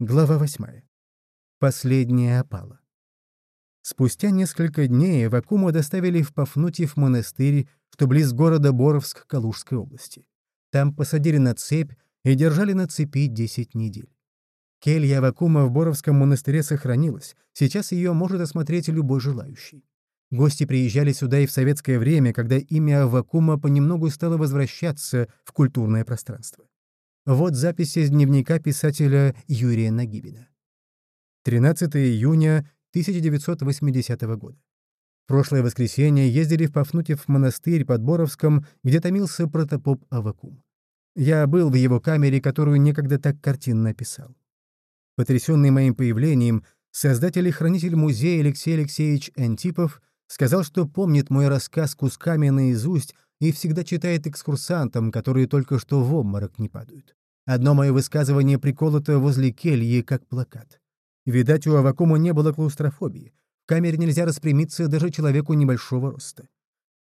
Глава 8. Последняя опала. Спустя несколько дней Вакуму доставили в Пафнутьев монастырь, что близ города Боровск Калужской области. Там посадили на цепь и держали на цепи 10 недель. Келья Вакума в Боровском монастыре сохранилась, сейчас ее может осмотреть любой желающий. Гости приезжали сюда и в советское время, когда имя Авакума понемногу стало возвращаться в культурное пространство. Вот запись из дневника писателя Юрия Нагибина. 13 июня 1980 года. прошлое воскресенье ездили в Пафнутьев монастырь под Боровском, где томился протопоп Авакум. Я был в его камере, которую некогда так картинно описал. Потрясенный моим появлением, создатель и хранитель музея Алексей Алексеевич Антипов сказал, что помнит мой рассказ кусками наизусть и всегда читает экскурсантам, которые только что в обморок не падают. Одно мое высказывание приколото возле кельи, как плакат. Видать, у Авакума не было клаустрофобии. В камере нельзя распрямиться даже человеку небольшого роста.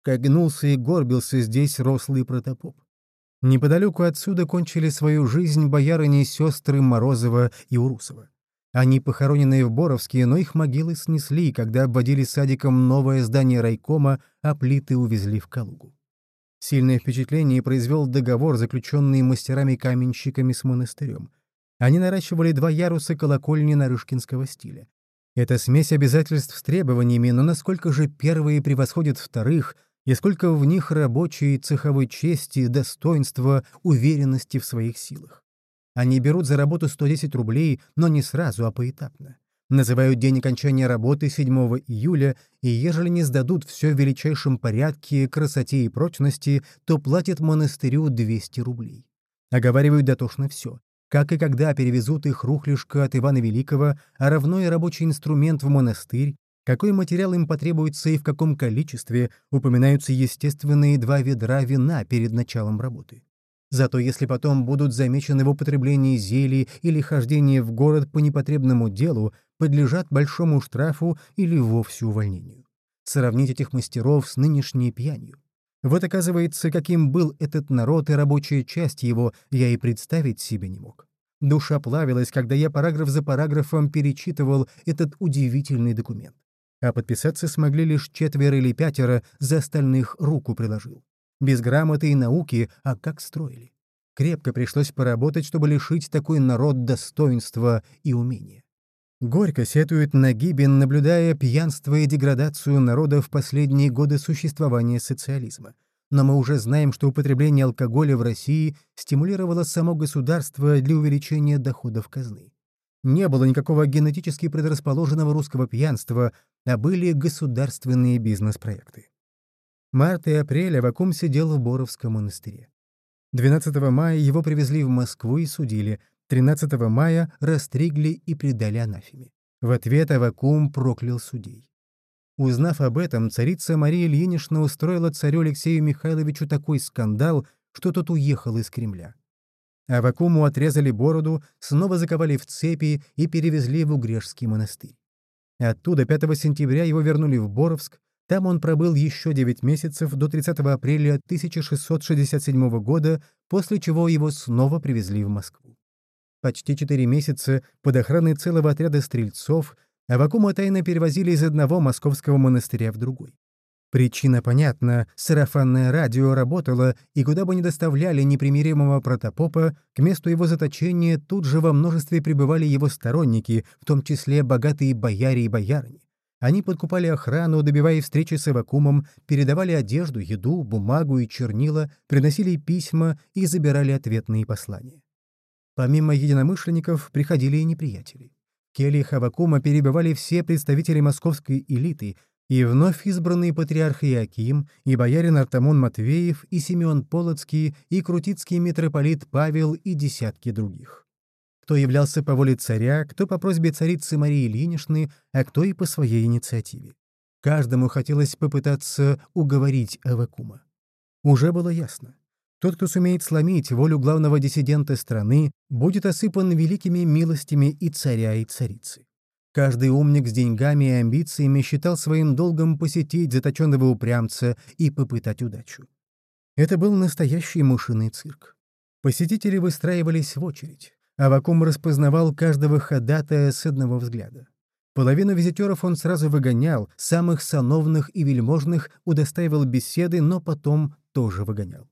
Как гнулся и горбился здесь рослый протопоп. Неподалеку отсюда кончили свою жизнь боярыни сестры Морозова и Урусова. Они похоронены в Боровске, но их могилы снесли, когда обводили садиком новое здание райкома, а плиты увезли в Калугу. Сильное впечатление произвел договор, заключенный мастерами-каменщиками с монастырем. Они наращивали два яруса колокольни нарышкинского стиля. Это смесь обязательств с требованиями, но насколько же первые превосходят вторых, и сколько в них рабочей цеховой чести, достоинства, уверенности в своих силах. Они берут за работу 110 рублей, но не сразу, а поэтапно. Называют день окончания работы 7 июля, и ежели не сдадут все в величайшем порядке, красоте и прочности, то платят монастырю 200 рублей. Оговаривают дотошно все. Как и когда перевезут их рухлишко от Ивана Великого, а равно и рабочий инструмент в монастырь, какой материал им потребуется и в каком количестве, упоминаются естественные два ведра вина перед началом работы. Зато если потом будут замечены в употреблении зелий или хождении в город по непотребному делу, подлежат большому штрафу или вовсе увольнению. Сравнить этих мастеров с нынешней пьянью. Вот оказывается, каким был этот народ и рабочая часть его, я и представить себе не мог. Душа плавилась, когда я параграф за параграфом перечитывал этот удивительный документ. А подписаться смогли лишь четверо или пятеро, за остальных руку приложил. Без грамоты и науки, а как строили. Крепко пришлось поработать, чтобы лишить такой народ достоинства и умения. Горько сетует Нагибин, наблюдая пьянство и деградацию народа в последние годы существования социализма. Но мы уже знаем, что употребление алкоголя в России стимулировало само государство для увеличения доходов казны. Не было никакого генетически предрасположенного русского пьянства, а были государственные бизнес-проекты. Март и апрель Авакум сидел в Боровском монастыре. 12 мая его привезли в Москву и судили, 13 мая растригли и предали анафеме. В ответ Авакум проклял судей. Узнав об этом, царица Мария Ильинична устроила царю Алексею Михайловичу такой скандал, что тот уехал из Кремля. Авакуму отрезали бороду, снова заковали в цепи и перевезли в Угрешский монастырь. Оттуда 5 сентября его вернули в Боровск, там он пробыл еще 9 месяцев до 30 апреля 1667 года, после чего его снова привезли в Москву почти четыре месяца под охраной целого отряда стрельцов, Авакума тайно перевозили из одного московского монастыря в другой. Причина понятна, сарафанное радио работало, и куда бы ни доставляли непримиримого протопопа, к месту его заточения тут же во множестве пребывали его сторонники, в том числе богатые бояре и боярыни. Они подкупали охрану, добивая встречи с Авакумом, передавали одежду, еду, бумагу и чернила, приносили письма и забирали ответные послания. Помимо единомышленников приходили и неприятели. Кельи Хавакума перебывали все представители московской элиты, и вновь избранный патриарх Иаким, и боярин Артамон Матвеев, и Симеон Полоцкий, и крутицкий митрополит Павел и десятки других. Кто являлся по воле царя, кто по просьбе царицы Марии Ильиничны, а кто и по своей инициативе. Каждому хотелось попытаться уговорить Авакума. Уже было ясно. Тот, кто сумеет сломить волю главного диссидента страны, будет осыпан великими милостями и царя, и царицы. Каждый умник с деньгами и амбициями считал своим долгом посетить заточенного упрямца и попытать удачу. Это был настоящий мышиный цирк. Посетители выстраивались в очередь. Авакум распознавал каждого ходатая с одного взгляда. Половину визитеров он сразу выгонял, самых сановных и вельможных удостаивал беседы, но потом тоже выгонял.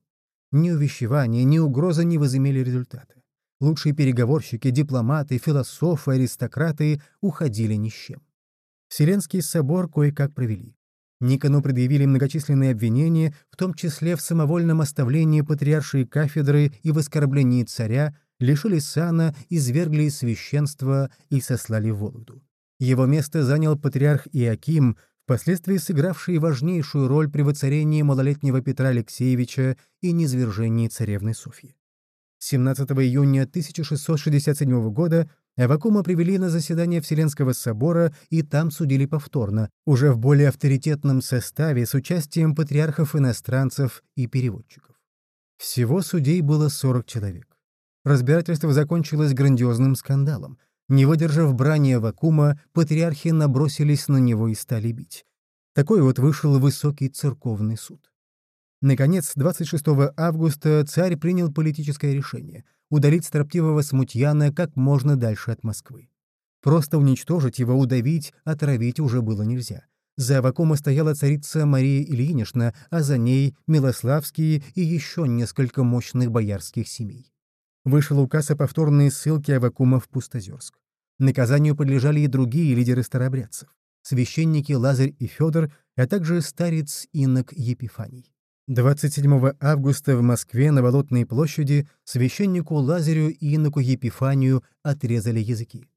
Ни увещевания, ни угроза не возымели результата. Лучшие переговорщики, дипломаты, философы, аристократы уходили ни с чем. Вселенский собор кое-как провели. Никону предъявили многочисленные обвинения, в том числе в самовольном оставлении патриаршей кафедры и в оскорблении царя, лишили сана, извергли из священства и сослали в Вологду. Его место занял патриарх Иаким, впоследствии сыгравший важнейшую роль при воцарении малолетнего Петра Алексеевича и низвержении царевны Софьи. 17 июня 1667 года Авакума привели на заседание Вселенского собора и там судили повторно, уже в более авторитетном составе с участием патриархов-иностранцев и переводчиков. Всего судей было 40 человек. Разбирательство закончилось грандиозным скандалом. Не выдержав брани Авакума, патриархи набросились на него и стали бить. Такой вот вышел высокий церковный суд. Наконец, 26 августа царь принял политическое решение — удалить строптивого смутьяна как можно дальше от Москвы. Просто уничтожить его, удавить, отравить уже было нельзя. За Авакума стояла царица Мария Ильинична, а за ней — Милославские и еще несколько мощных боярских семей. Вышел указ о повторной ссылке Авакума в Пустозерск. Наказанию подлежали и другие лидеры старобрядцев — священники Лазарь и Федор, а также старец Инок Епифаний. 27 августа в Москве на Болотной площади священнику Лазарю и иноку Епифанию отрезали языки.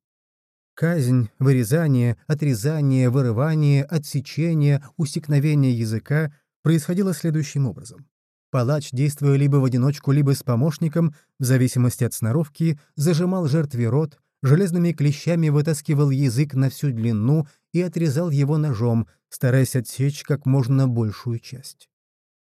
Казнь, вырезание, отрезание, вырывание, отсечение, усекновение языка происходило следующим образом. Палач, действуя либо в одиночку, либо с помощником, в зависимости от сноровки, зажимал жертве рот, железными клещами вытаскивал язык на всю длину и отрезал его ножом, стараясь отсечь как можно большую часть.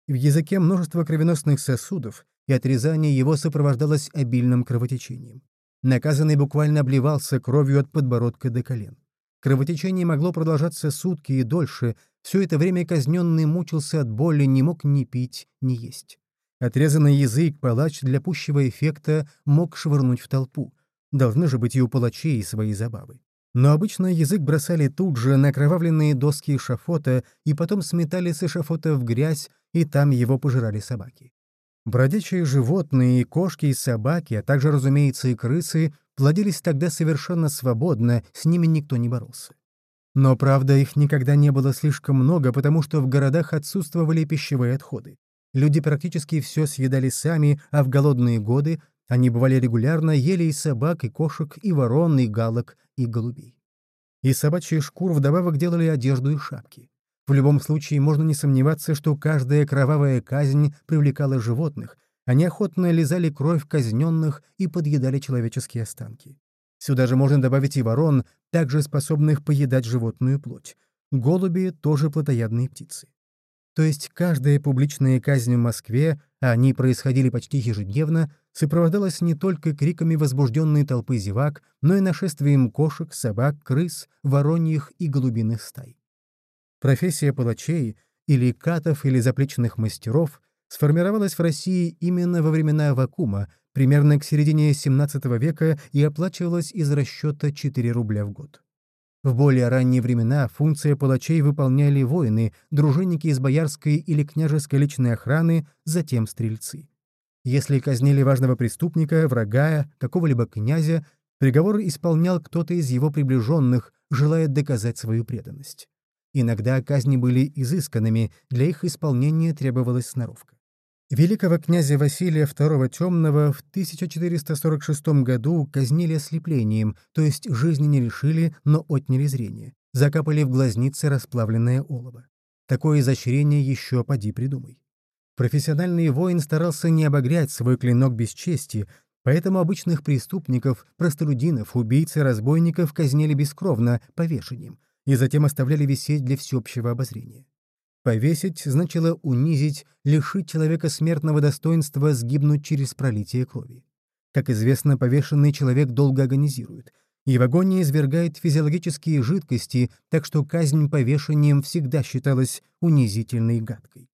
В языке множество кровеносных сосудов, и отрезание его сопровождалось обильным кровотечением. Наказанный буквально обливался кровью от подбородка до колен. Кровотечение могло продолжаться сутки и дольше, все это время казненный мучился от боли, не мог ни пить, ни есть. Отрезанный язык палач для пущего эффекта мог швырнуть в толпу. Должны же быть и у палачей свои забавы. Но обычно язык бросали тут же на кровавленные доски эшафота и потом сметали с эшафота в грязь, и там его пожирали собаки. Бродячие животные, кошки и собаки, а также, разумеется, и крысы, плодились тогда совершенно свободно, с ними никто не боролся. Но, правда, их никогда не было слишком много, потому что в городах отсутствовали пищевые отходы. Люди практически все съедали сами, а в голодные годы они бывали регулярно, ели и собак, и кошек, и ворон, и галок, и голубей. Из собачьих шкур вдобавок делали одежду и шапки. В любом случае можно не сомневаться, что каждая кровавая казнь привлекала животных, они охотно лизали кровь казненных и подъедали человеческие останки. Сюда же можно добавить и ворон, также способных поедать животную плоть. Голуби — тоже плотоядные птицы. То есть каждая публичная казнь в Москве, а они происходили почти ежедневно, сопровождалась не только криками возбужденной толпы зевак, но и нашествием кошек, собак, крыс, вороньих и голубиных стай. Профессия палачей, или катов, или заплечных мастеров сформировалась в России именно во времена вакуума, примерно к середине XVII века и оплачивалась из расчета 4 рубля в год. В более ранние времена функции палачей выполняли воины, дружинники из боярской или княжеской личной охраны, затем стрельцы. Если казнили важного преступника, врага, какого-либо князя, приговор исполнял кто-то из его приближенных, желая доказать свою преданность. Иногда казни были изысканными, для их исполнения требовалась сноровка. Великого князя Василия II Темного в 1446 году казнили ослеплением, то есть жизни не лишили, но отняли зрение. Закапали в глазницы расплавленное олово. Такое изощрение еще поди придумай. Профессиональный воин старался не обогрять свой клинок без чести, поэтому обычных преступников, простолюдинов, убийц и разбойников казнили бескровно, повешением, и затем оставляли висеть для всеобщего обозрения. Повесить значило унизить, лишить человека смертного достоинства, сгибнуть через пролитие крови. Как известно, повешенный человек долго агонизирует, и в агонии извергает физиологические жидкости, так что казнь повешением всегда считалась унизительной и гадкой.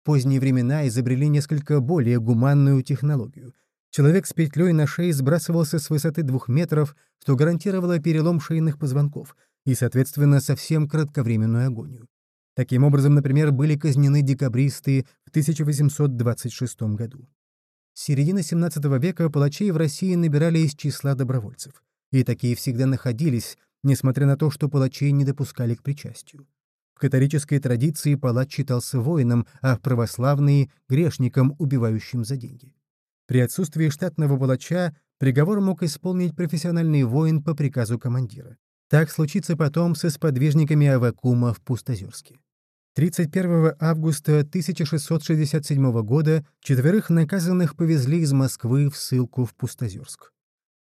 В поздние времена изобрели несколько более гуманную технологию. Человек с петлей на шее сбрасывался с высоты двух метров, что гарантировало перелом шейных позвонков и, соответственно, совсем кратковременную агонию. Таким образом, например, были казнены декабристы в 1826 году. С середины XVII века палачей в России набирали из числа добровольцев. И такие всегда находились, несмотря на то, что палачей не допускали к причастию. В католической традиции палач считался воином, а в православной — грешником, убивающим за деньги. При отсутствии штатного палача приговор мог исполнить профессиональный воин по приказу командира. Так случится потом со сподвижниками Авакума в Пустозерске. 31 августа 1667 года четверых наказанных повезли из Москвы в ссылку в Пустозерск.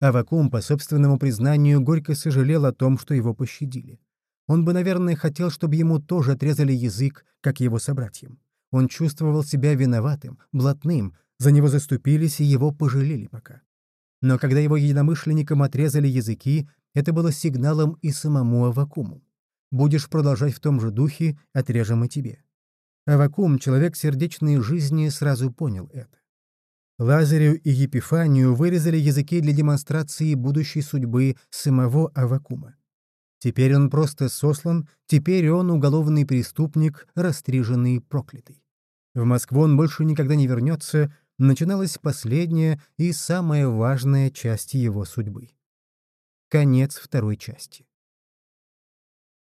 Авакум, по собственному признанию, горько сожалел о том, что его пощадили. Он бы, наверное, хотел, чтобы ему тоже отрезали язык, как его собратьям. Он чувствовал себя виноватым, блатным, за него заступились и его пожалели пока. Но когда его единомышленникам отрезали языки, это было сигналом и самому Авакуму. Будешь продолжать в том же духе, отрежем и тебе. Авакум, человек сердечной жизни, сразу понял это. Лазарю и Епифанию вырезали языки для демонстрации будущей судьбы самого Авакума. Теперь он просто сослан, теперь он уголовный преступник, растриженный проклятый. В Москву он больше никогда не вернется, начиналась последняя и самая важная часть его судьбы. Конец второй части.